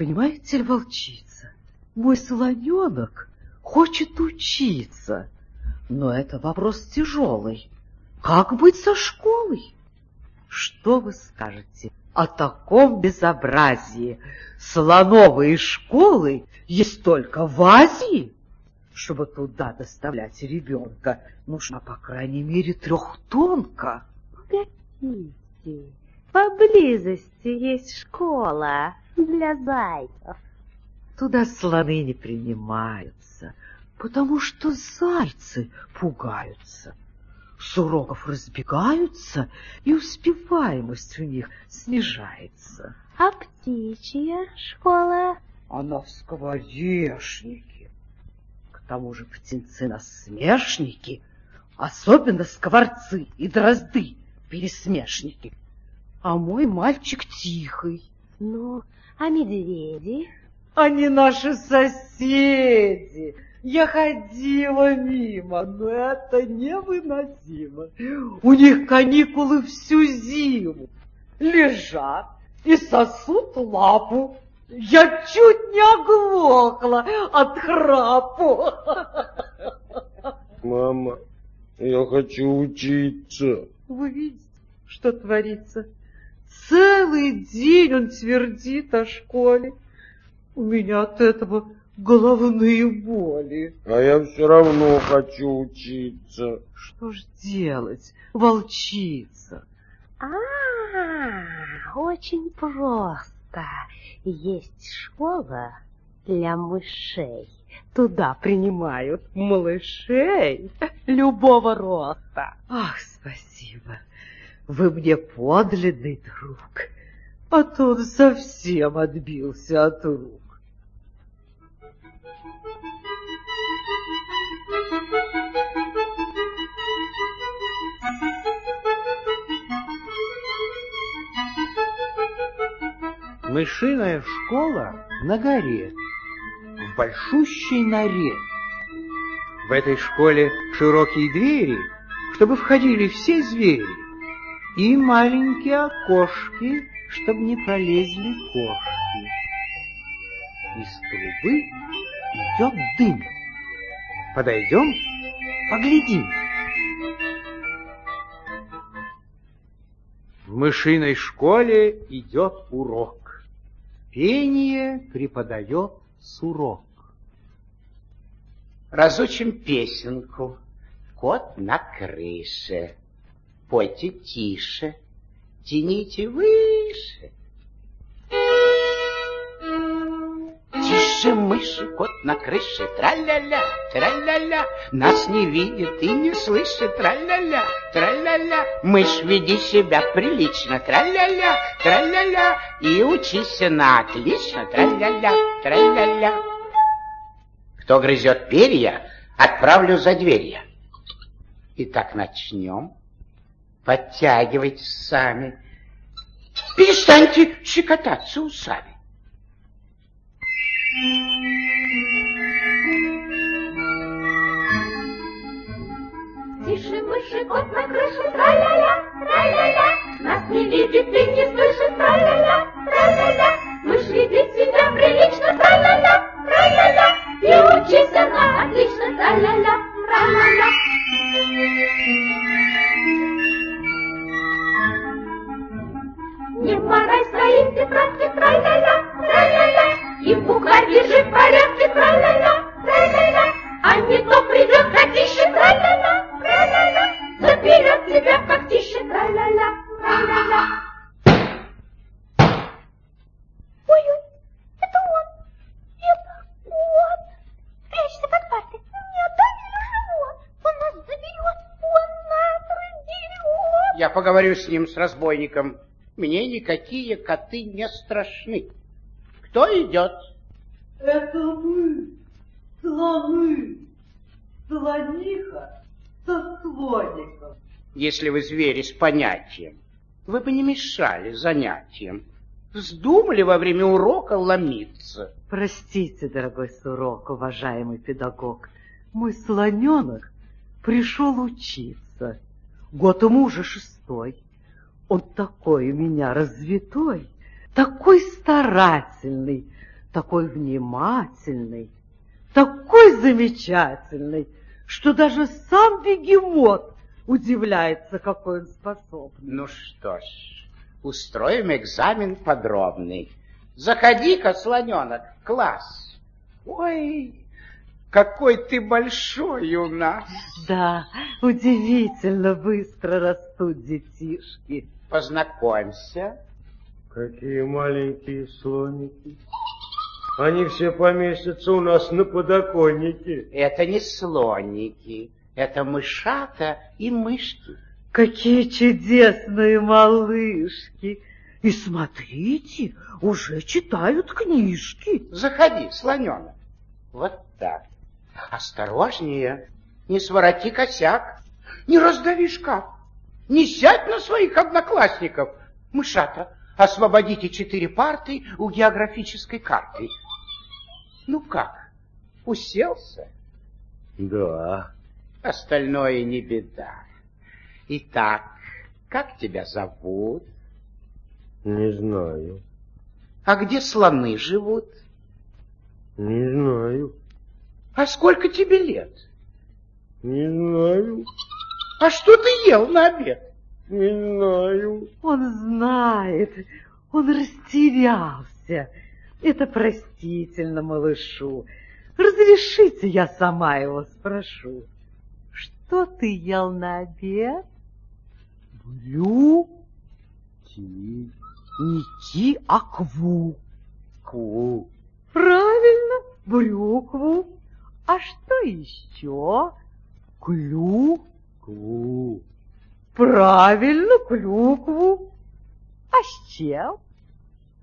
Понимаете ли, волчица, мой слоненок хочет учиться, но это вопрос тяжелый. Как быть со школой? Что вы скажете о таком безобразии? Слоновые школы есть только в Азии. Чтобы туда доставлять ребенка, нужно, по крайней мере, трехтонка. Погодите, поблизости есть школа для зайцев. Туда слоны не принимаются, потому что зайцы пугаются. С уроков разбегаются, и успеваемость у них снижается. А птичья школа? Она в сковоречнике. К тому же птенцы-насмешники, особенно скворцы и дрозды, пересмешники. А мой мальчик тихий. Ну, а медведи? Они наши соседи. Я ходила мимо, но это невыносимо. У них каникулы всю зиму. Лежат и сосут лапу. Я чуть не оглохла от храпу. Мама, я хочу учиться. Вы видите, что творится? Целый день он твердит о школе. У меня от этого головные боли. А я все равно хочу учиться. Что ж делать, волчица? А, очень просто. Есть школа для мышей. Туда принимают малышей любого роста. Ах, спасибо. Вы мне подлинный друг. А то он совсем отбился от рук. Мышиная школа на горе, в большущей норе. В этой школе широкие двери, чтобы входили все звери, и маленькие окошки, чтобы не пролезли кошки. Из трубы идет дым. Подойдем, поглядим. В мышиной школе идет урок. Пение преподает сурок. Разучим песенку. Кот на крыше. Пойте тише, тяните выше. Тише, мыши, кот на крыше, тра-ля-ля, тра-ля-ля. Нас не видит и не слышит, тра-ля-ля, тра-ля-ля. Мышь, веди себя прилично, тра-ля-ля, тра-ля-ля. И учись на отлично, тра-ля-ля, тра-ля-ля. Кто грызет перья, отправлю за дверья. Итак, начнем. Подтягивайтесь сами. Перестаньте щекотаться усами. Тише, мыши, кот на крыше, тра-ля-ля, тра-ля-ля. Нас не видит и не слышит, тра-ля-ля, тра-ля-ля. Мышь веди себя прилично, тра-ля-ля, тра-ля-ля. Я поговорю с ним, с разбойником. Мне никакие коты не страшны. Кто идет? Это мы, слоны, слониха со слоником. Если вы звери с понятием, вы бы не мешали занятиям. Вздумали во время урока ломиться. Простите, дорогой сурок, уважаемый педагог, мой слоненок пришел учиться. Год ему уже шестой. Он такой у меня развитой, такой старательный, такой внимательный, такой замечательный, что даже сам бегемот удивляется, какой он способный. Ну что ж, устроим экзамен подробный. Заходи-ка, слоненок, класс. Ой, какой ты большой у нас. Да, удивительно быстро растут детишки. Познакомься. Какие маленькие слоники. Они все поместятся у нас на подоконнике. Это не слоники, это мышата и мышки. Какие чудесные малышки! И смотрите, уже читают книжки. Заходи, слоненок. Вот так. Осторожнее, не свороти косяк, не раздави шкаф, не сядь на своих одноклассников. Мышата, освободите четыре парты у географической карты. Ну как, уселся? Да. Остальное не беда. Итак, как тебя зовут? Не знаю. А где слоны живут? Не знаю. А сколько тебе лет? Не знаю. А что ты ел на обед? Не знаю. Он знает, он растерялся. Это простительно малышу. Разрешите, я сама его спрошу. Что ты ел на обед? Блю? Ти. Не ти, а кву. Ку. Правильно, брюкву. А что еще? Клю. Ку. Правильно, клюкву. А с чем?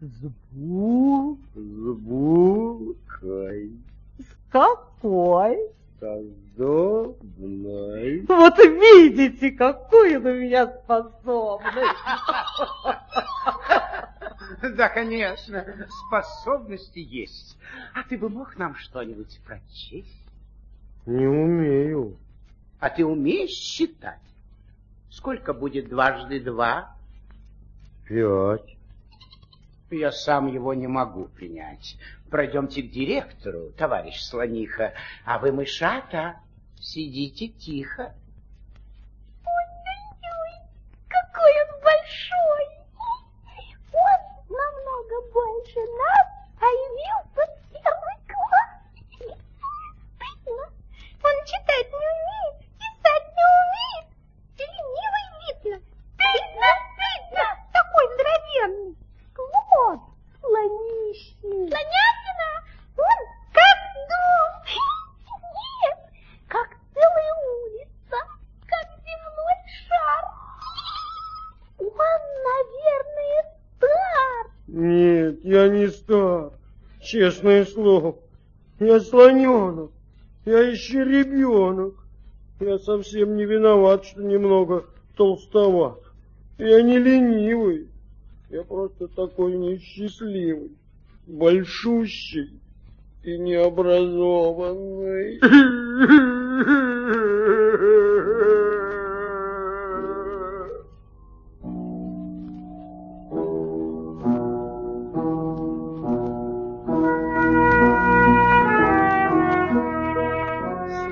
С бу. С булкой. С какой? С зубной. Вот видите, он у меня способный. Да, конечно, способности есть. А ты бы мог нам что-нибудь прочесть? Не умею. А ты умеешь считать? Сколько будет дважды два? Пять. Я сам его не могу принять. Пройдемте к директору, товарищ Слониха, а вы, мышата, сидите тихо. you я не стар. Честное слово. Я слоненок. Я еще ребенок. Я совсем не виноват, что немного толстоват. Я не ленивый. Я просто такой несчастливый, большущий и необразованный.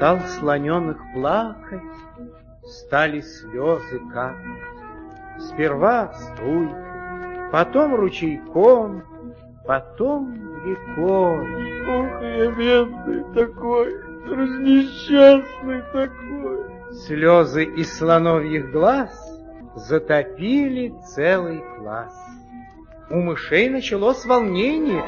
Стал слоненок плакать, стали слезы капать. Сперва струйкой, потом ручейком, потом рекой. Ох, я бедный такой, разнесчастный такой. Слезы из слоновьих глаз затопили целый класс. У мышей началось волнение.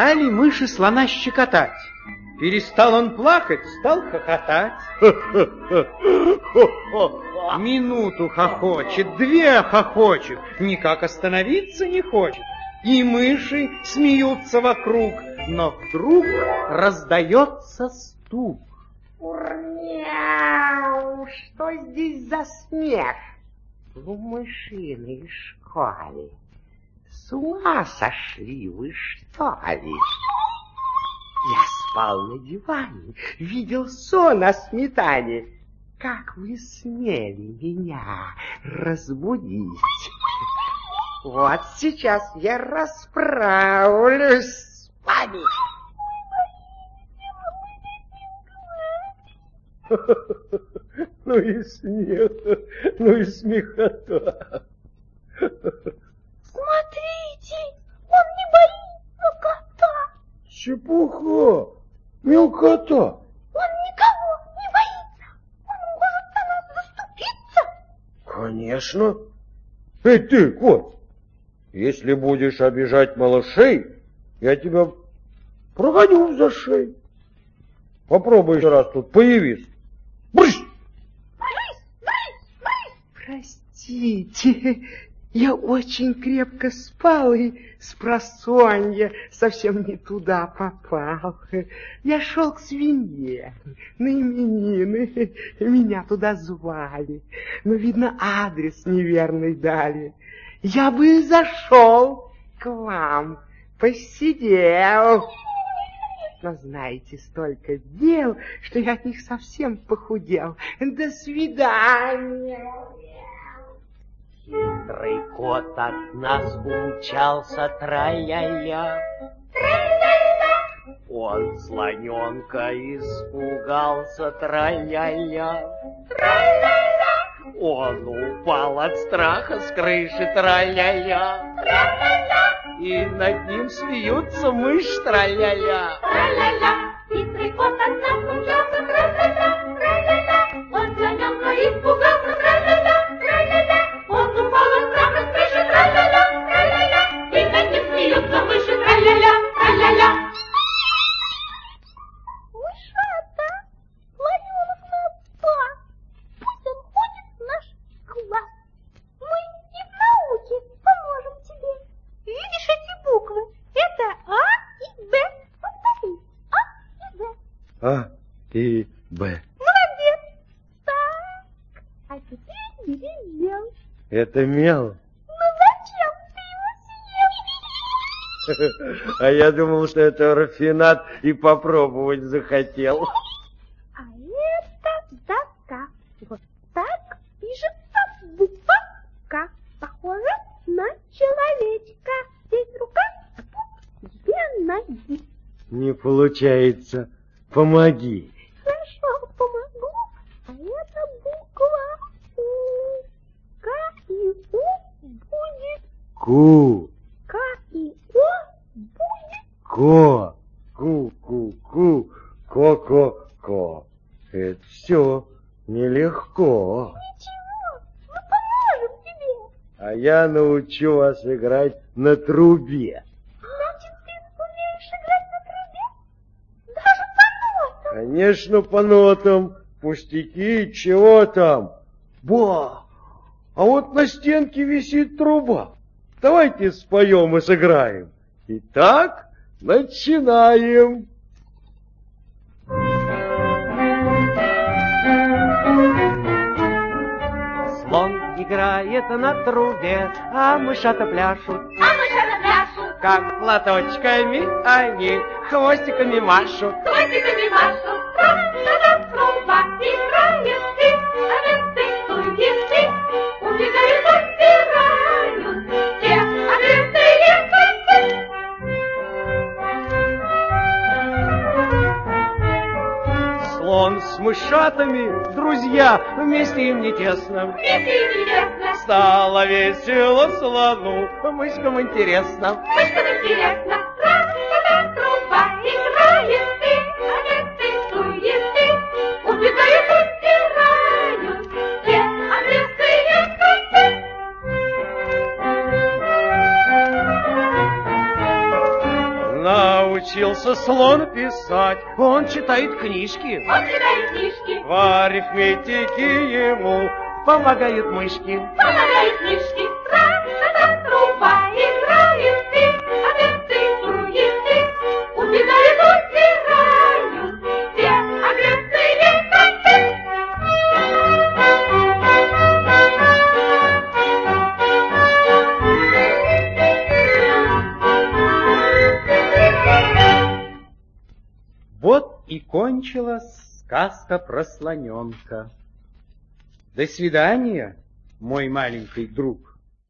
Стали мыши слона щекотать. Перестал он плакать, стал хохотать. Минуту хохочет, две хохочет, никак остановиться не хочет. И мыши смеются вокруг, но вдруг раздается стук. Урняу, что здесь за смех? В мышиной школе. С ума сошли вы, что ли? Я спал на диване, видел сон о сметане. Как вы смели меня разбудить? Вот сейчас я расправлюсь с вами. Ну и смех, ну и смехота. Смотрите, он не боится кота. Чепуха, мелкота. Он никого не боится. Он может за нас заступиться. Конечно. Эй ты, кот, если будешь обижать малышей, я тебя прогоню за шею. Попробуй еще раз тут появись. Брысь! Простите, я очень крепко спал и с просонья совсем не туда попал. Я шел к свинье на именины, меня туда звали, но, видно, адрес неверный дали. Я бы зашел к вам, посидел. Но знаете, столько дел, что я от них совсем похудел. До свидания. Хитрый кот от нас умчался, траля-ля. Он слоненка испугался, траля-ля. Он упал от страха с крыши, траля-ля. И над ним смеются мышь, траля-ля. Тра-ля-ля, хитрый кот от Это мел. Ну зачем ты его съел? А я думал, что это рафинат и попробовать захотел. А это доска. Вот так пишется буква К. Похоже на человечка. Здесь рука, а тут две ноги. Не получается. Помоги. Хорошо, помогу. А это буква У. К и У будет. Ку, К и О будет. ко, ку, ку, ку, ко, ко, ко. Это все нелегко. Ничего, мы поможем тебе. А я научу вас играть на трубе. Значит, ты умеешь играть на трубе? Даже по нотам. Конечно, по нотам. Пустяки, чего там? Ба! А вот на стенке висит труба. Давайте споем и сыграем. Итак, начинаем. Слон играет на трубе, а мышата пляшут. А мышата пляшут, Как платочками они хвостиками машут. хвостиками машут. Тра-та-та, труба играет, С мышатами, друзья, вместе им не тесно. Вместе интересно, Стало весело слону, мышкам интересно. мышкам интересно. Слон писать, он читает книжки. Он читает книжки, В арифметике ему помогают мышки. помогает книжки. Сказка про слоненка. До свидания, мой маленький друг.